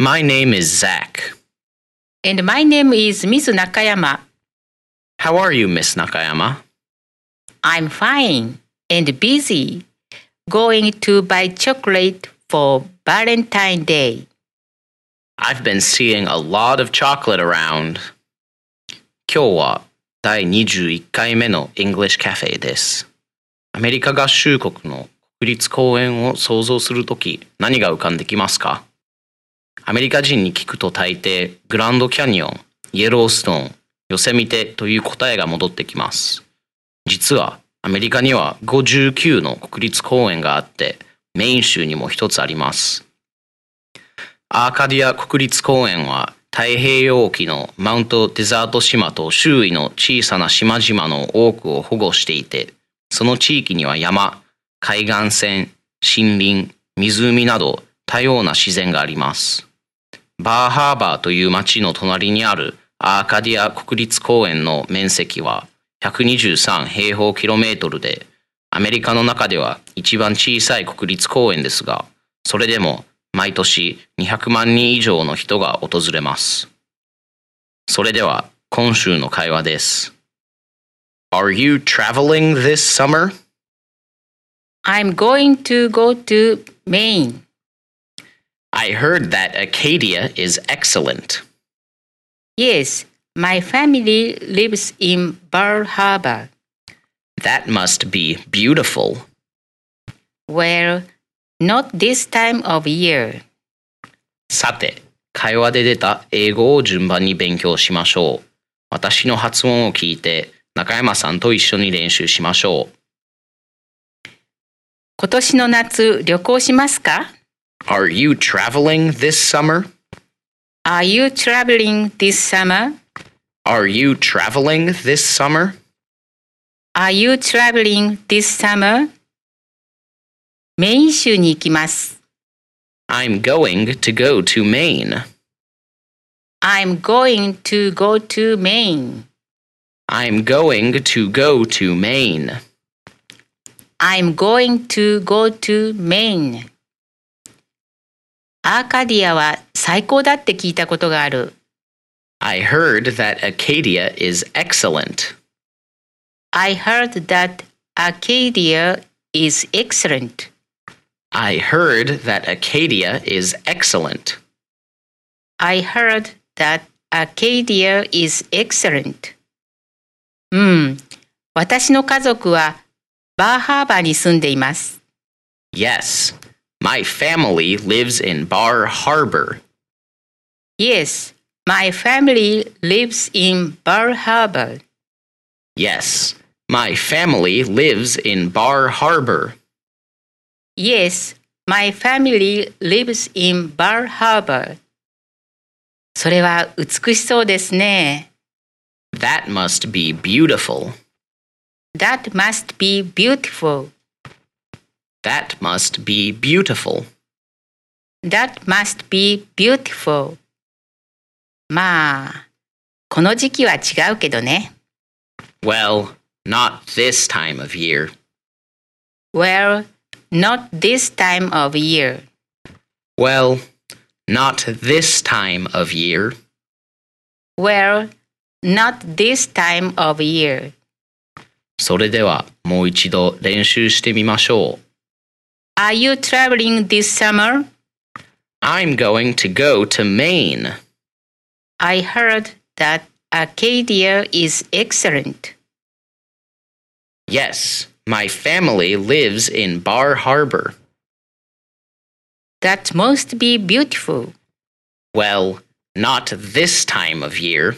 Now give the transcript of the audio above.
My name is Zach. And my name is Miss Nakayama. How are you, Miss Nakayama? I'm fine and busy going to buy chocolate for Valentine Day. I've been seeing a lot of chocolate around. 今日は第21回目の English Cafe です。アメリカ合衆国の国立公園を想像するとき何が浮かんできますか アメリカ人に聞くと大抵グランドキャニオン、イエローストーン、ヨセミテという答えが戻ってきます。実はアメリカには59の国立公園があってメイン州にも一つあります。アーカディア国立公園は太平洋沖のマウントデザート島と周囲の小さな島々の多くを保護していて、その地域には山、海岸線、森林、湖など多様な自然があります。バーハーバーという町の隣にあるアーカディア国立公園の面積は123平方キロメートルで、アメリカの中では一番小さい国立公園ですが、それでも毎年200万人以上の人が訪れます。それでは今週の会話です。Are you traveling this summer? I'm going to go to Maine. I heard that Acadia is excellent. Yes, my family lives in Bar Harbor. That must be beautiful. Well, not this time of year. さて、会話で出た英語を順番に勉強しましょう。私の発音を聞いて中山さんと一緒に練習しましょう。今年の夏旅行しますか Are you traveling this summer? Are you traveling this summer? Are you traveling this summer? Are you traveling this summer? メイン州に行きます。 I'm going to go to Maine. I'm going to go to Maine. I'm going to go to Maine. I'm going to go to Maine. アーカディアは最高だって聞いたことがある。I heard that Acadia is excellent. I heard that Arcadia is excellent. I heard that Acadia is excellent. I heard that Arcadia is excellent. うん。私の家族はバーハーバーに住んでいます。Yes, my family lives in Bar Harbor. Yes, my family lives in Bar Harbor. Yes, my family lives in Bar Harbor. Yes, my family lives in Bar Harbor. それは美しそうですね。 That must be beautiful. That must be beautiful. That must be beautiful. That must be beautiful. まあ、この時期は違うけどね。 Well, not this time of year. Well, not this time of year. Well, not this time of year. Well, not this time of year. それではもう一度練習してみましょう。 Are you traveling this summer? I'm going to go to Maine. I heard that Arcadia is excellent. Yes, my family lives in Bar Harbor. That must be beautiful. Well, not this time of year.